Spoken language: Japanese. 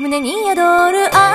胸に宿る愛。